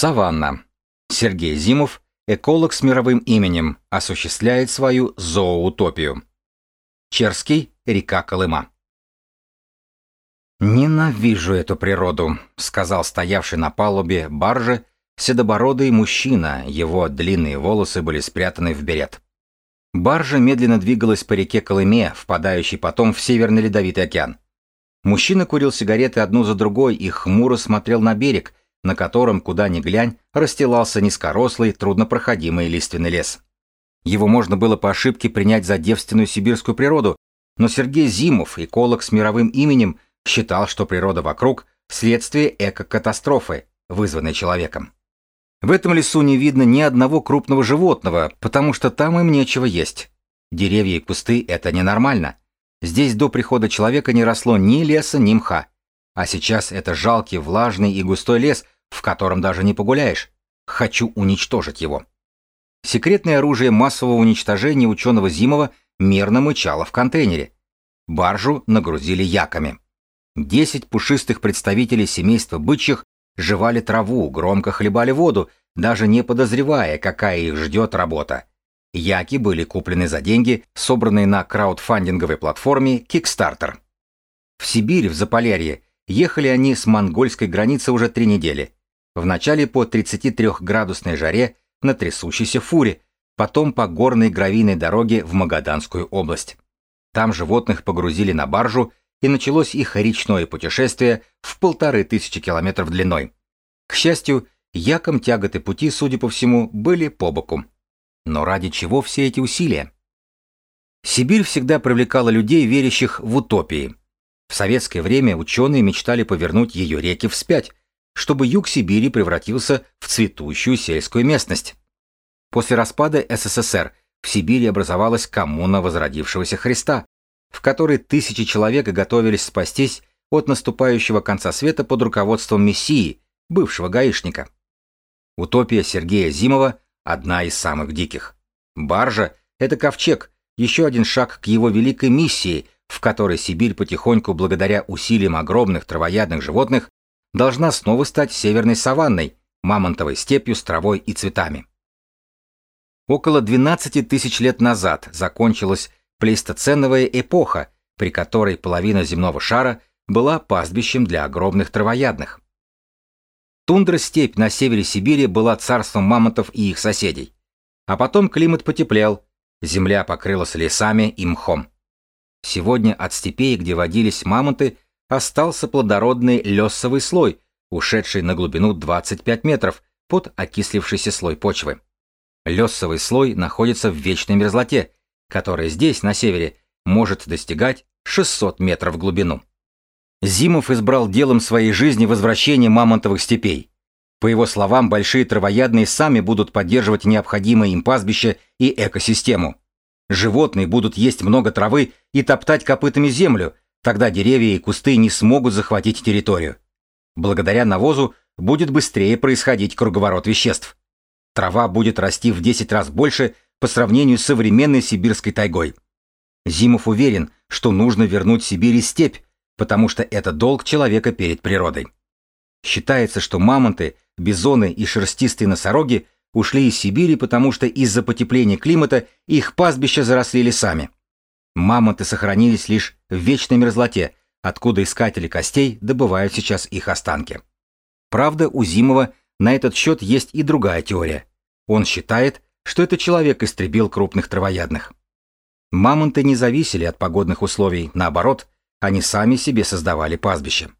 Саванна. Сергей Зимов, эколог с мировым именем, осуществляет свою зооутопию. Черский, река Колыма. «Ненавижу эту природу», — сказал стоявший на палубе баржи седобородый мужчина, его длинные волосы были спрятаны в берет. Баржа медленно двигалась по реке Колыме, впадающей потом в Северный Ледовитый океан. Мужчина курил сигареты одну за другой и хмуро смотрел на берег, на котором, куда ни глянь, расстилался низкорослый, труднопроходимый лиственный лес. Его можно было по ошибке принять за девственную сибирскую природу, но Сергей Зимов, эколог с мировым именем, считал, что природа вокруг – следствие экокатастрофы, вызванной человеком. В этом лесу не видно ни одного крупного животного, потому что там им нечего есть. Деревья и кусты – это ненормально. Здесь до прихода человека не росло ни леса, ни мха. А сейчас это жалкий, влажный и густой лес, в котором даже не погуляешь. Хочу уничтожить его. Секретное оружие массового уничтожения ученого Зимова мерно мычало в контейнере. Баржу нагрузили яками. Десять пушистых представителей семейства бычьих жевали траву, громко хлебали воду, даже не подозревая, какая их ждет работа. Яки были куплены за деньги, собранные на краудфандинговой платформе Kickstarter. В Сибирь, в Заполярье, ехали они с монгольской границы уже три недели. Вначале по 33-градусной жаре на трясущейся фуре, потом по горной гравийной дороге в Магаданскую область. Там животных погрузили на баржу, и началось их речное путешествие в полторы тысячи километров длиной. К счастью, яком тяготы пути, судя по всему, были по боку. Но ради чего все эти усилия? Сибирь всегда привлекала людей, верящих в утопии. В советское время ученые мечтали повернуть ее реки вспять, чтобы юг Сибири превратился в цветущую сельскую местность. После распада СССР в Сибири образовалась коммуна возродившегося Христа, в которой тысячи человек готовились спастись от наступающего конца света под руководством Мессии, бывшего гаишника. Утопия Сергея Зимова – одна из самых диких. Баржа – это ковчег, еще один шаг к его великой миссии, в которой Сибирь потихоньку, благодаря усилиям огромных травоядных животных, должна снова стать северной саванной, мамонтовой степью с травой и цветами. Около 12 тысяч лет назад закончилась плейстоценовая эпоха, при которой половина земного шара была пастбищем для огромных травоядных. Тундра-степь на севере Сибири была царством мамонтов и их соседей. А потом климат потеплел, земля покрылась лесами и мхом. Сегодня от степей, где водились мамонты, остался плодородный лесовый слой, ушедший на глубину 25 метров под окислившийся слой почвы. Лесовый слой находится в вечной мерзлоте, которая здесь, на севере, может достигать 600 метров в глубину. Зимов избрал делом своей жизни возвращение мамонтовых степей. По его словам, большие травоядные сами будут поддерживать необходимое им пастбище и экосистему. Животные будут есть много травы и топтать копытами землю, тогда деревья и кусты не смогут захватить территорию. Благодаря навозу будет быстрее происходить круговорот веществ. Трава будет расти в 10 раз больше по сравнению с современной сибирской тайгой. Зимов уверен, что нужно вернуть Сибири степь, потому что это долг человека перед природой. Считается, что мамонты, бизоны и шерстистые носороги ушли из Сибири, потому что из-за потепления климата их пастбища заросли лесами. Мамонты сохранились лишь в вечной мерзлоте, откуда искатели костей добывают сейчас их останки. Правда, у Зимова на этот счет есть и другая теория. Он считает, что это человек истребил крупных травоядных. Мамонты не зависели от погодных условий, наоборот, они сами себе создавали пастбище.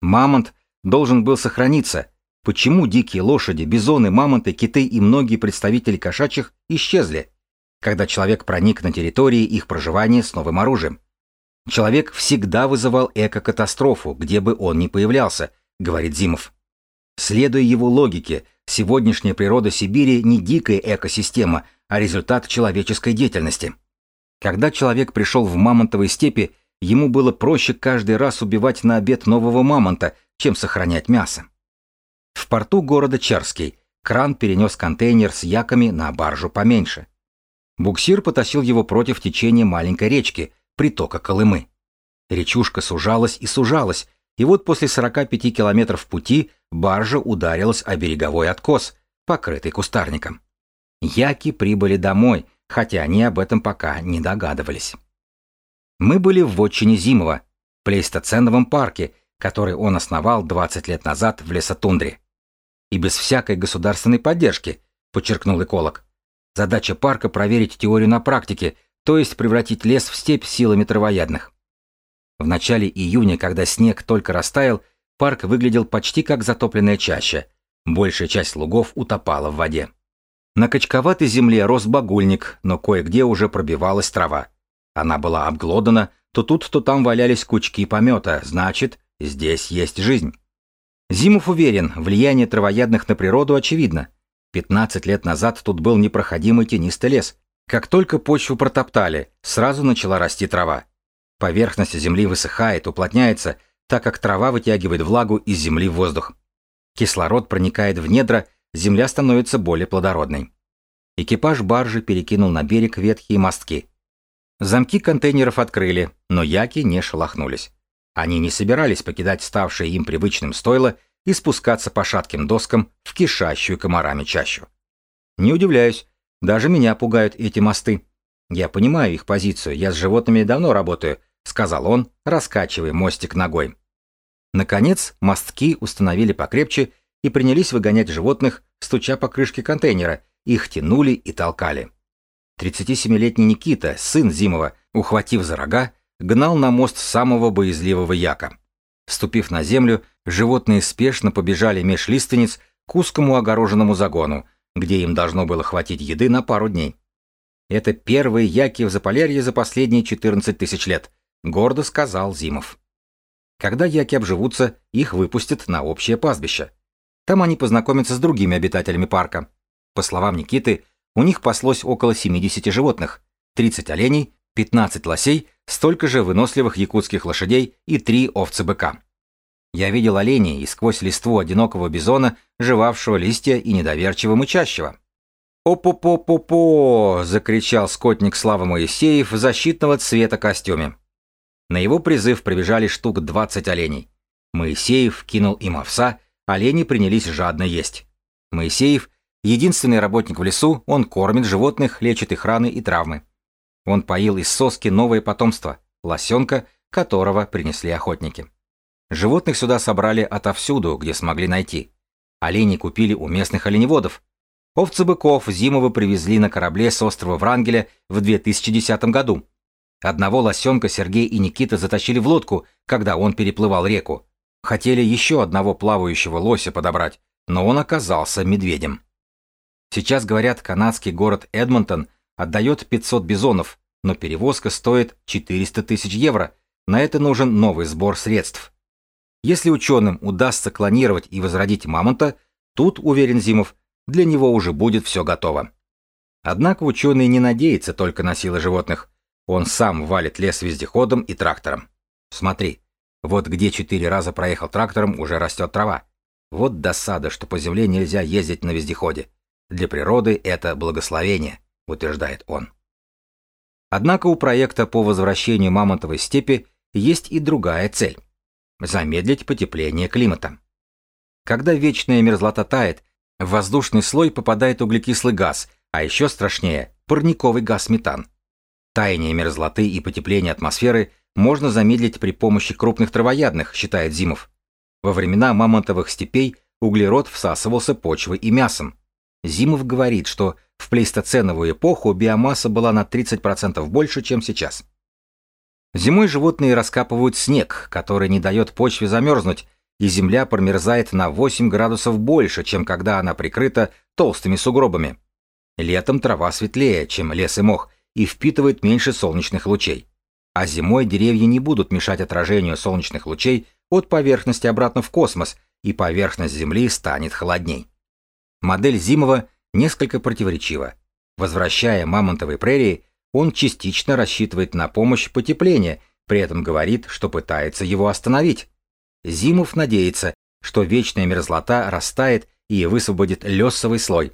Мамонт должен был сохраниться. Почему дикие лошади, бизоны, мамонты, киты и многие представители кошачьих исчезли, когда человек проник на территории их проживания с новым оружием? Человек всегда вызывал экокатастрофу, где бы он ни появлялся, говорит Зимов. Следуя его логике, сегодняшняя природа Сибири не дикая экосистема, а результат человеческой деятельности. Когда человек пришел в мамонтовые степи, ему было проще каждый раз убивать на обед нового мамонта, чем сохранять мясо. В порту города Чарский кран перенес контейнер с яками на баржу поменьше. Буксир потащил его против течения маленькой речки, притока Колымы. Речушка сужалась и сужалась, И вот после 45 километров пути баржа ударилась о береговой откос, покрытый кустарником. Яки прибыли домой, хотя они об этом пока не догадывались. Мы были в вотчине Зимова, плейстоценовом парке, который он основал 20 лет назад в лесотундре. И без всякой государственной поддержки, подчеркнул эколог. Задача парка проверить теорию на практике, то есть превратить лес в степь силами травоядных. В начале июня, когда снег только растаял, парк выглядел почти как затопленная чаща. Большая часть лугов утопала в воде. На качковатой земле рос багульник, но кое-где уже пробивалась трава. Она была обглодана, то тут, то там валялись кучки помета, значит, здесь есть жизнь. Зимов уверен, влияние травоядных на природу очевидно. 15 лет назад тут был непроходимый тенистый лес. Как только почву протоптали, сразу начала расти трава. Поверхность земли высыхает, уплотняется, так как трава вытягивает влагу из земли в воздух. Кислород проникает в недра, земля становится более плодородной. Экипаж баржи перекинул на берег ветхие мостки. Замки контейнеров открыли, но яки не шелохнулись. Они не собирались покидать ставшее им привычным стойло и спускаться по шатким доскам в кишащую комарами чащу. Не удивляюсь, даже меня пугают эти мосты. Я понимаю их позицию, я с животными давно работаю, сказал он, раскачивая мостик ногой. Наконец, мостки установили покрепче и принялись выгонять животных, стуча по крышке контейнера, их тянули и толкали. 37-летний Никита, сын Зимова, ухватив за рога, гнал на мост самого боязливого яка. Ступив на землю, животные спешно побежали меж лиственниц к узкому огороженному загону, где им должно было хватить еды на пару дней. Это первые яки в Заполярье за последние 14 тысяч лет, гордо сказал Зимов. Когда яки обживутся, их выпустят на общее пастбище. Там они познакомятся с другими обитателями парка. По словам Никиты, у них паслось около 70 животных, 30 оленей, 15 лосей, столько же выносливых якутских лошадей и 3 овцы-быка. Я видел оленей и сквозь листву одинокого бизона, жевавшего листья и недоверчиво мычащего. «О-по-по-по-по!» — закричал скотник Слава Моисеев в защитного цвета костюме. На его призыв прибежали штук 20 оленей. Моисеев кинул им овса, олени принялись жадно есть. Моисеев Единственный работник в лесу, он кормит животных, лечит их раны и травмы. Он поил из соски новое потомство, лосенка, которого принесли охотники. Животных сюда собрали отовсюду, где смогли найти. Оленей купили у местных оленеводов. Овцы быков Зимова привезли на корабле с острова Врангеля в 2010 году. Одного лосенка Сергей и Никита затащили в лодку, когда он переплывал реку. Хотели еще одного плавающего лося подобрать, но он оказался медведем. Сейчас, говорят, канадский город Эдмонтон отдает 500 бизонов, но перевозка стоит 400 тысяч евро. На это нужен новый сбор средств. Если ученым удастся клонировать и возродить мамонта, тут, уверен Зимов, для него уже будет все готово. Однако ученый не надеется только на силы животных. Он сам валит лес вездеходом и трактором. Смотри, вот где четыре раза проехал трактором, уже растет трава. Вот досада, что по земле нельзя ездить на вездеходе. Для природы это благословение, утверждает он. Однако у проекта по возвращению мамонтовой степи есть и другая цель – замедлить потепление климата. Когда вечная мерзлота тает, в воздушный слой попадает углекислый газ, а еще страшнее – парниковый газ метан. Таяние мерзлоты и потепление атмосферы можно замедлить при помощи крупных травоядных, считает Зимов. Во времена мамонтовых степей углерод всасывался почвой и мясом. Зимов говорит, что в плейстоценовую эпоху биомасса была на 30% больше, чем сейчас. Зимой животные раскапывают снег, который не дает почве замерзнуть, и земля промерзает на 8 градусов больше, чем когда она прикрыта толстыми сугробами. Летом трава светлее, чем лес и мох, и впитывает меньше солнечных лучей. А зимой деревья не будут мешать отражению солнечных лучей от поверхности обратно в космос, и поверхность Земли станет холодней. Модель Зимова несколько противоречива. Возвращая мамонтовые прерии, он частично рассчитывает на помощь потепления, при этом говорит, что пытается его остановить. Зимов надеется, что вечная мерзлота растает и высвободит лесовый слой.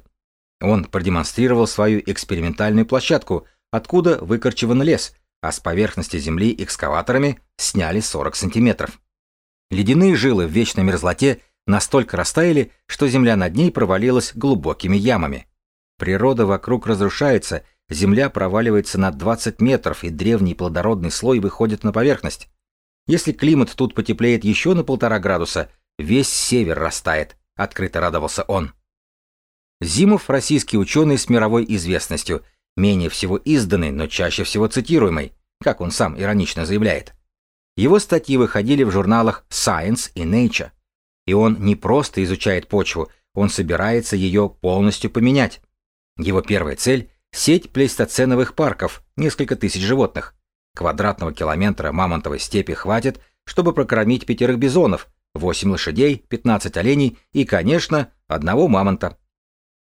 Он продемонстрировал свою экспериментальную площадку, откуда выкорчеван лес, а с поверхности земли экскаваторами сняли 40 сантиметров. Ледяные жилы в вечной мерзлоте настолько растаяли, что земля над ней провалилась глубокими ямами. Природа вокруг разрушается, земля проваливается на 20 метров, и древний плодородный слой выходит на поверхность. Если климат тут потеплеет еще на полтора градуса, весь север растает, открыто радовался он. Зимов – российский ученый с мировой известностью, менее всего изданный, но чаще всего цитируемый, как он сам иронично заявляет. Его статьи выходили в журналах Science и Nature. И он не просто изучает почву, он собирается ее полностью поменять. Его первая цель – сеть плейстоценовых парков, несколько тысяч животных. Квадратного километра мамонтовой степи хватит, чтобы прокормить пятерых бизонов, 8 лошадей, 15 оленей и, конечно, одного мамонта.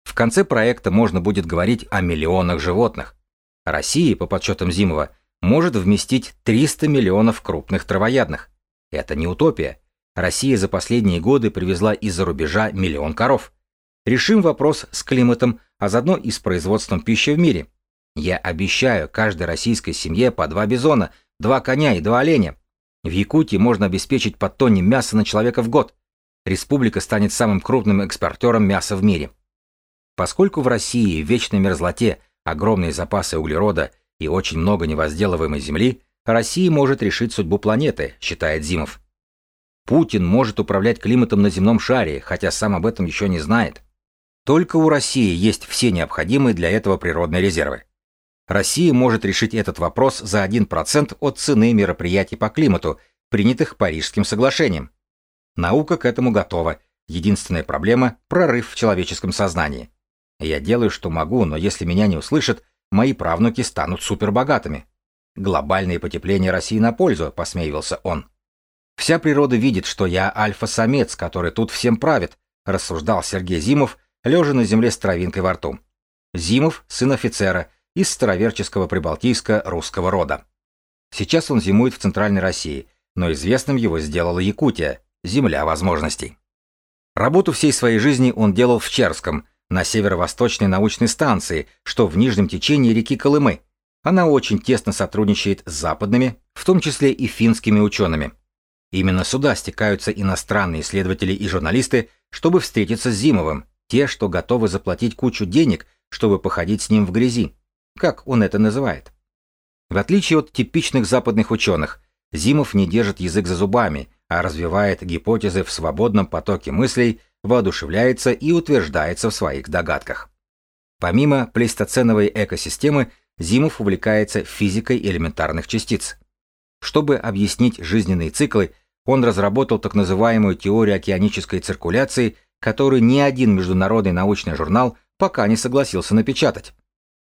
В конце проекта можно будет говорить о миллионах животных. Россия, по подсчетам Зимова, может вместить 300 миллионов крупных травоядных. Это не утопия. Россия за последние годы привезла из-за рубежа миллион коров. Решим вопрос с климатом, а заодно и с производством пищи в мире. Я обещаю каждой российской семье по два бизона, два коня и два оленя. В Якутии можно обеспечить по тонне мяса на человека в год. Республика станет самым крупным экспортером мяса в мире. Поскольку в России в вечной мерзлоте огромные запасы углерода и очень много невозделываемой земли, Россия может решить судьбу планеты, считает Зимов. Путин может управлять климатом на земном шаре, хотя сам об этом еще не знает. Только у России есть все необходимые для этого природные резервы. Россия может решить этот вопрос за 1% от цены мероприятий по климату, принятых Парижским соглашением. Наука к этому готова. Единственная проблема – прорыв в человеческом сознании. Я делаю, что могу, но если меня не услышат, мои правнуки станут супербогатыми. Глобальное потепление России на пользу, посмеивался он. Вся природа видит, что я альфа-самец, который тут всем правит, рассуждал Сергей Зимов, лежа на земле с травинкой во рту. Зимов – сын офицера из староверческого прибалтийска русского рода. Сейчас он зимует в Центральной России, но известным его сделала Якутия, земля возможностей. Работу всей своей жизни он делал в Черском, на северо-восточной научной станции, что в нижнем течении реки Колымы. Она очень тесно сотрудничает с западными, в том числе и финскими учеными. Именно сюда стекаются иностранные исследователи и журналисты, чтобы встретиться с Зимовым, те, что готовы заплатить кучу денег, чтобы походить с ним в грязи, как он это называет. В отличие от типичных западных ученых, Зимов не держит язык за зубами, а развивает гипотезы в свободном потоке мыслей, воодушевляется и утверждается в своих догадках. Помимо плейстоценовой экосистемы, Зимов увлекается физикой элементарных частиц. Чтобы объяснить жизненные циклы, он разработал так называемую теорию океанической циркуляции, которую ни один международный научный журнал пока не согласился напечатать.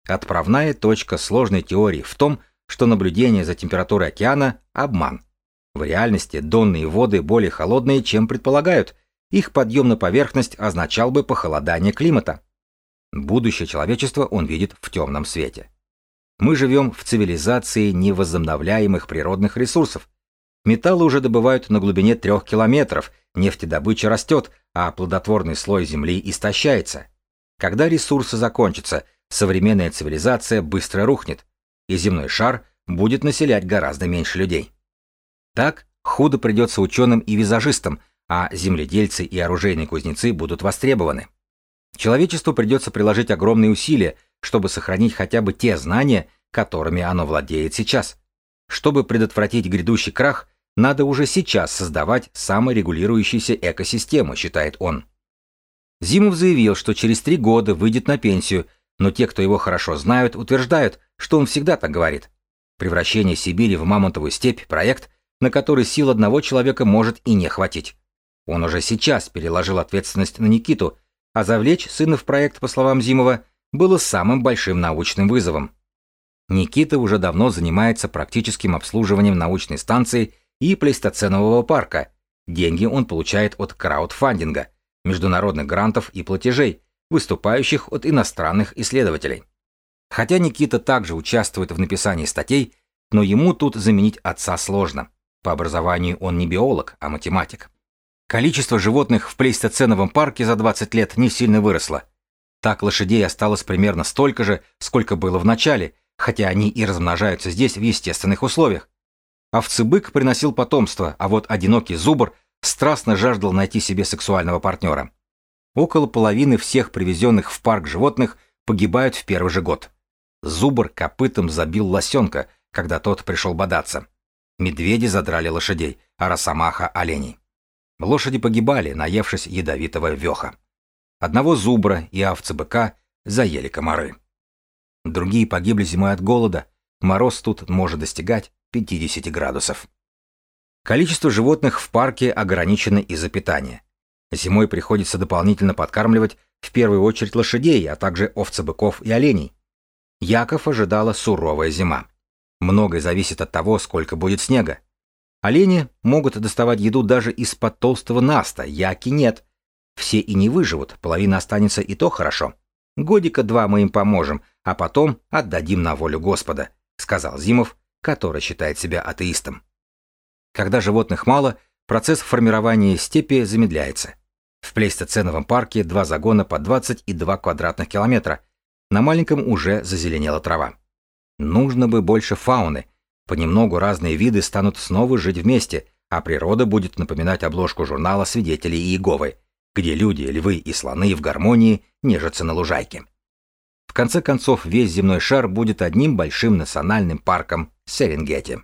Отправная точка сложной теории в том, что наблюдение за температурой океана – обман. В реальности донные воды более холодные, чем предполагают, их подъем на поверхность означал бы похолодание климата. Будущее человечества он видит в темном свете. Мы живем в цивилизации невозобновляемых природных ресурсов. Металлы уже добывают на глубине трех километров, нефтедобыча растет, а плодотворный слой Земли истощается. Когда ресурсы закончатся, современная цивилизация быстро рухнет, и земной шар будет населять гораздо меньше людей. Так, худо придется ученым и визажистам, а земледельцы и оружейные кузнецы будут востребованы. Человечеству придется приложить огромные усилия, чтобы сохранить хотя бы те знания, которыми оно владеет сейчас. Чтобы предотвратить грядущий крах, надо уже сейчас создавать саморегулирующиеся экосистемы, считает он. Зимов заявил, что через три года выйдет на пенсию, но те, кто его хорошо знают, утверждают, что он всегда так говорит. Превращение Сибири в мамонтовую степь – проект, на который сил одного человека может и не хватить. Он уже сейчас переложил ответственность на Никиту, а завлечь сына в проект, по словам Зимова, было самым большим научным вызовом. Никита уже давно занимается практическим обслуживанием научной станции и плейстоценового парка. Деньги он получает от краудфандинга, международных грантов и платежей, выступающих от иностранных исследователей. Хотя Никита также участвует в написании статей, но ему тут заменить отца сложно. По образованию он не биолог, а математик. Количество животных в плейстоценовом парке за 20 лет не сильно выросло. Так лошадей осталось примерно столько же, сколько было в начале, хотя они и размножаются здесь в естественных условиях. Овцебык приносил потомство, а вот одинокий зубр страстно жаждал найти себе сексуального партнера. Около половины всех привезенных в парк животных погибают в первый же год. Зубр копытом забил лосенка, когда тот пришел бодаться. Медведи задрали лошадей, а росомаха — оленей. Лошади погибали, наевшись ядовитого веха. Одного зубра и овцы-быка заели комары. Другие погибли зимой от голода, мороз тут может достигать 50 градусов. Количество животных в парке ограничено из-за питания. Зимой приходится дополнительно подкармливать в первую очередь лошадей, а также овцебыков и оленей. Яков ожидала суровая зима. Многое зависит от того, сколько будет снега. Олени могут доставать еду даже из-под толстого наста, яки нет. Все и не выживут, половина останется и то хорошо. Годика два мы им поможем, а потом отдадим на волю Господа, сказал Зимов, который считает себя атеистом. Когда животных мало, процесс формирования степи замедляется. В плейстоценовом парке два загона по 22 квадратных километра. На маленьком уже зазеленела трава. Нужно бы больше фауны. Понемногу разные виды станут снова жить вместе, а природа будет напоминать обложку журнала «Свидетелей Иеговы», где люди, львы и слоны в гармонии нежатся на лужайке. В конце концов, весь земной шар будет одним большим национальным парком Серенгети.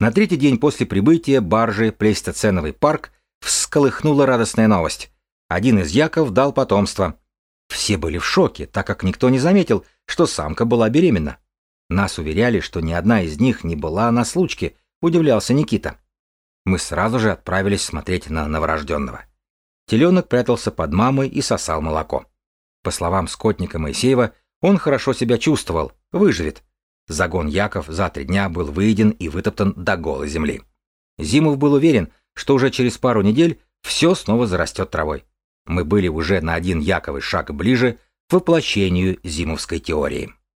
На третий день после прибытия баржи Плейстоценовый парк всколыхнула радостная новость. Один из яков дал потомство. Все были в шоке, так как никто не заметил, что самка была беременна. Нас уверяли, что ни одна из них не была на случке, удивлялся Никита. Мы сразу же отправились смотреть на новорожденного. Теленок прятался под мамой и сосал молоко. По словам скотника Моисеева, он хорошо себя чувствовал, выживет, Загон Яков за три дня был выеден и вытоптан до голой земли. Зимов был уверен, что уже через пару недель все снова зарастет травой. Мы были уже на один Яковый шаг ближе к воплощению зимовской теории.